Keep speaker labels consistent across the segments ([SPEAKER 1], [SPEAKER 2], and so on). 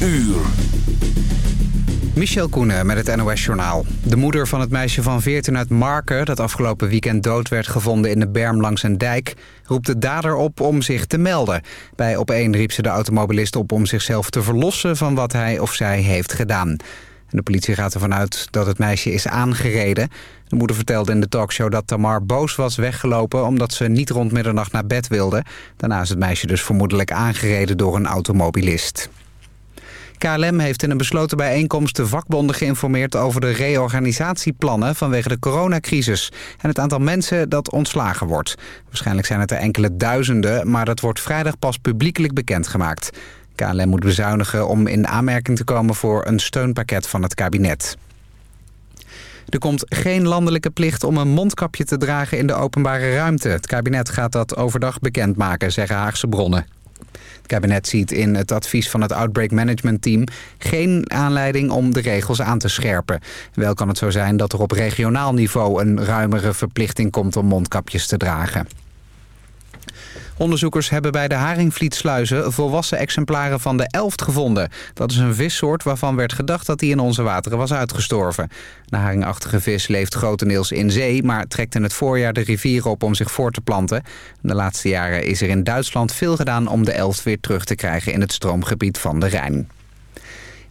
[SPEAKER 1] uur.
[SPEAKER 2] Michel Koenen met het NOS-journaal. De moeder van het meisje van 14 uit Marken... dat afgelopen weekend dood werd gevonden in de berm langs een dijk... roept de dader op om zich te melden. Bij Op1 riep ze de automobilist op om zichzelf te verlossen... van wat hij of zij heeft gedaan. De politie gaat ervan uit dat het meisje is aangereden. De moeder vertelde in de talkshow dat Tamar boos was weggelopen... omdat ze niet rond middernacht naar bed wilde. Daarna is het meisje dus vermoedelijk aangereden door een automobilist. KLM heeft in een besloten bijeenkomst de vakbonden geïnformeerd over de reorganisatieplannen vanwege de coronacrisis en het aantal mensen dat ontslagen wordt. Waarschijnlijk zijn het er enkele duizenden, maar dat wordt vrijdag pas publiekelijk bekendgemaakt. KLM moet bezuinigen om in aanmerking te komen voor een steunpakket van het kabinet. Er komt geen landelijke plicht om een mondkapje te dragen in de openbare ruimte. Het kabinet gaat dat overdag bekendmaken, zeggen Haagse bronnen. Het kabinet ziet in het advies van het Outbreak Management Team... geen aanleiding om de regels aan te scherpen. Wel kan het zo zijn dat er op regionaal niveau... een ruimere verplichting komt om mondkapjes te dragen. Onderzoekers hebben bij de Haringvlietsluizen volwassen exemplaren van de elft gevonden. Dat is een vissoort waarvan werd gedacht dat die in onze wateren was uitgestorven. De haringachtige vis leeft grotendeels in zee, maar trekt in het voorjaar de rivieren op om zich voor te planten. De laatste jaren is er in Duitsland veel gedaan om de elft weer terug te krijgen in het stroomgebied van de Rijn.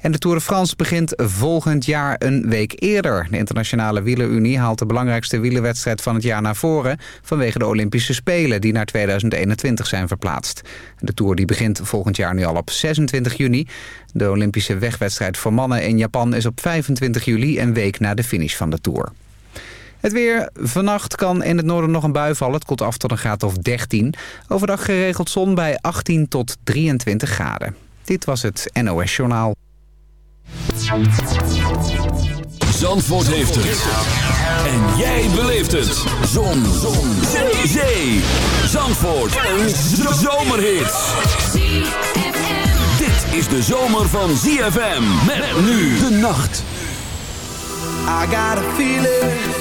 [SPEAKER 2] En de Tour de France begint volgend jaar een week eerder. De Internationale Wielerunie haalt de belangrijkste wielerwedstrijd van het jaar naar voren... vanwege de Olympische Spelen die naar 2021 zijn verplaatst. De Tour die begint volgend jaar nu al op 26 juni. De Olympische wegwedstrijd voor mannen in Japan is op 25 juli... een week na de finish van de Tour. Het weer. Vannacht kan in het noorden nog een bui vallen. Het komt af tot een graad of 13. Overdag geregeld zon bij 18 tot 23 graden. Dit was het NOS Journaal.
[SPEAKER 1] Zandvoort heeft het. En jij beleeft het. Zon. Zon. Zee. Zee. Zandvoort. Een zomerhit. Dit is de zomer van ZFM. Met nu de nacht.
[SPEAKER 3] I got a feeling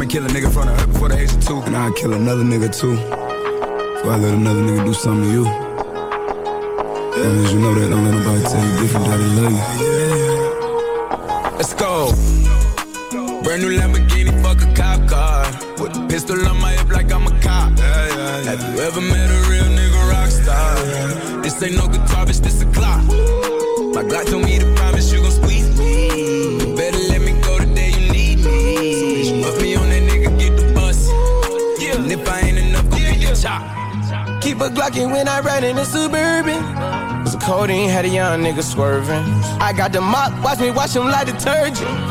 [SPEAKER 4] me kill a nigga in front of her before the age of two. And I'd kill another nigga too. Before I let another nigga do something to you. That means you know that. Don't let nobody tell you different they love you. Let's go. Brand new Lamborghini, fuck a cop car. With a pistol on my hip like I'm a cop. Have you ever met a real nigga rock star? This ain't no guitar, bitch, this a Glock. My Glock told me to promise you gon' squeeze
[SPEAKER 5] a Glockin' when I ride in the Suburban. It's a codeine, had a young nigga swerving. I got the mop, watch me wash him like detergent.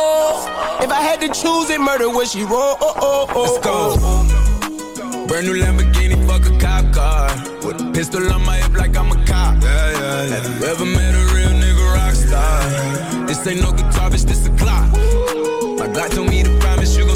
[SPEAKER 5] If I had to choose it, murder would she roll? Oh, oh, oh,
[SPEAKER 4] Let's go. Brand new Lamborghini, fuck a cop car. With a pistol on my hip like I'm a cop. Yeah, yeah, yeah. Have you ever met a real nigga rock star? This ain't no guitar, bitch, this a Glock. My Glock told me to promise you gon'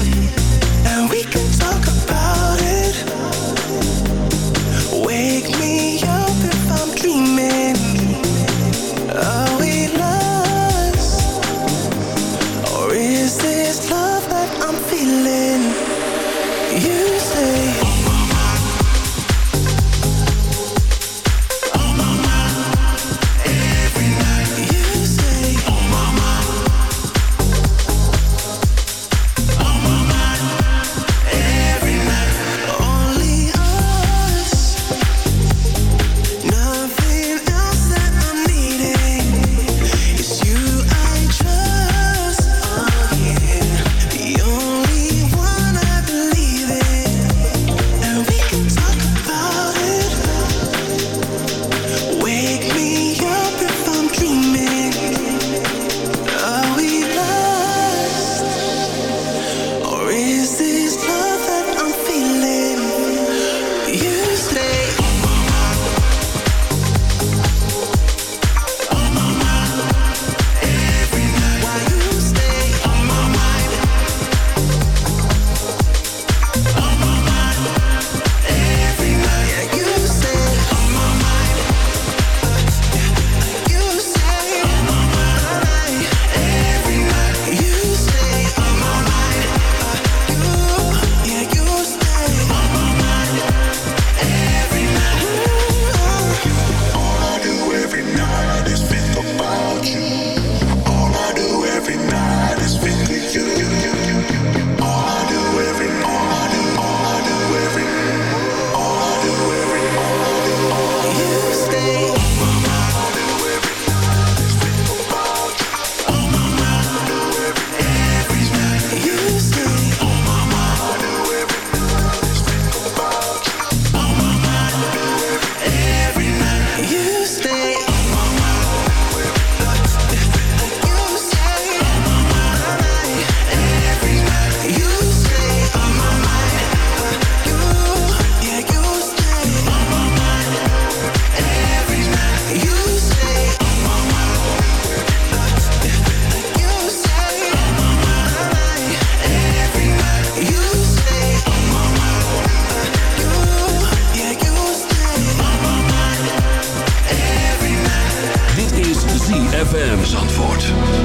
[SPEAKER 6] Zandvoort.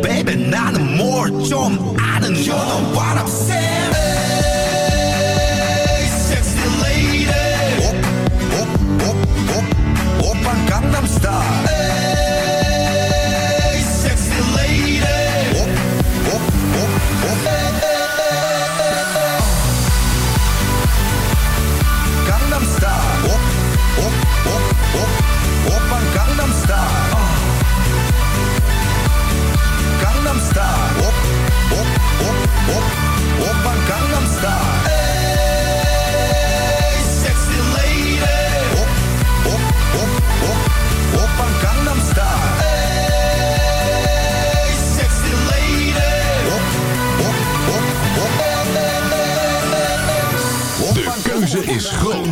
[SPEAKER 7] baby, not no more. 아는 you know what I'm saying. Sexy lady.
[SPEAKER 8] Hey.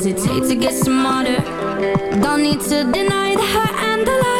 [SPEAKER 9] hesitate to get smarter Don't need to deny the hurt and the lies.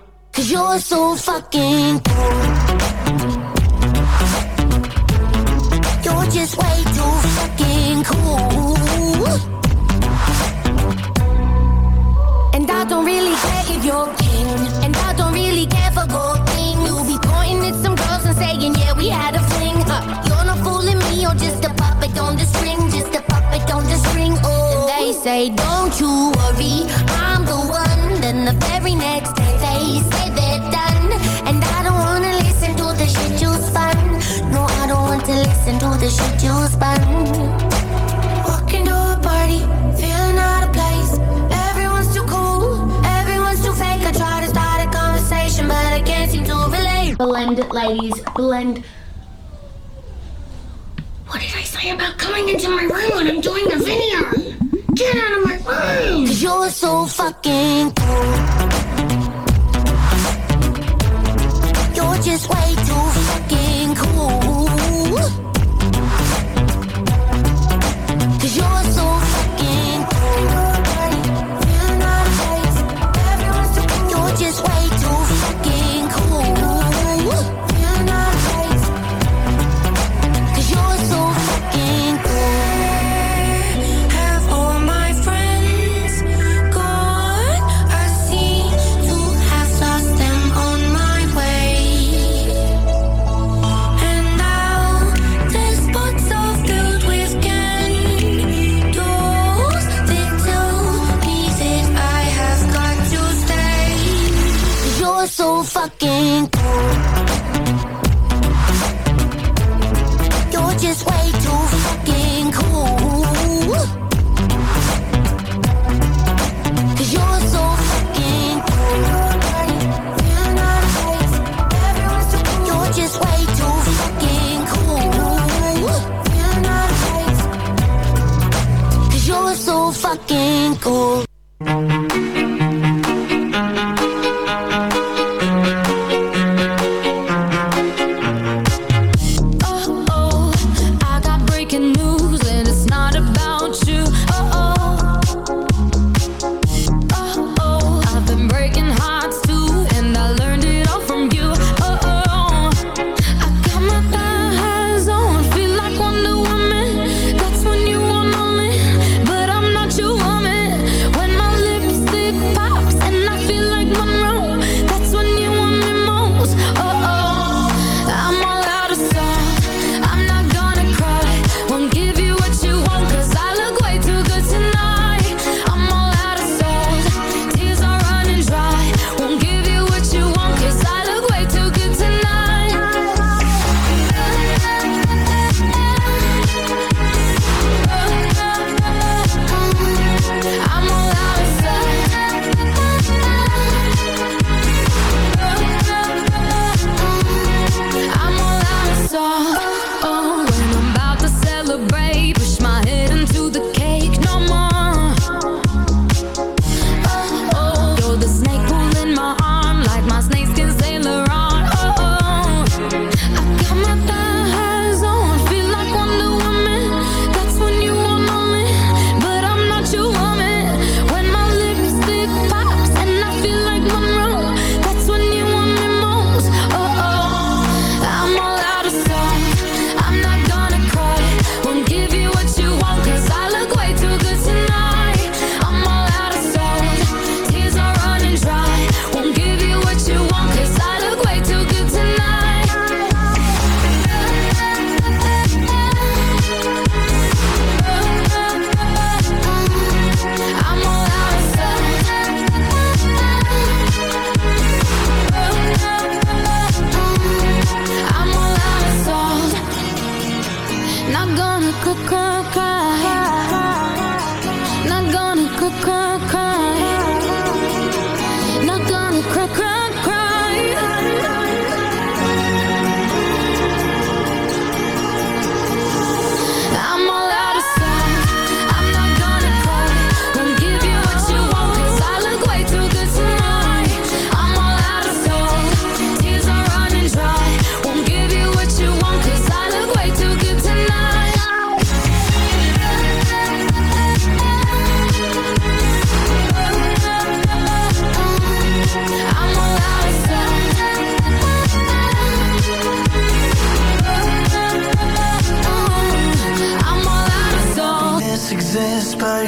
[SPEAKER 10] Cause you're so fucking cool. You're just way too fucking cool. And I don't really care if you're king. And I don't really care for gold things. You'll be pointing at some girls and saying, yeah, we had a fling. Huh. You're not fooling me, you're just a puppet on the string. Just a puppet on the string. Oh, and they say, don't you worry, I'm the one. Then the very next day they say to listen to the shit you spun. Walking to a party, feeling out of place. Everyone's too cool, everyone's too fake. I try to start a conversation, but I can't seem to relate.
[SPEAKER 11] Blend it, ladies. Blend. What did I say about coming into my room when I'm doing a video? Get out of my room!
[SPEAKER 10] Cause you're so fucking cool. You're just way too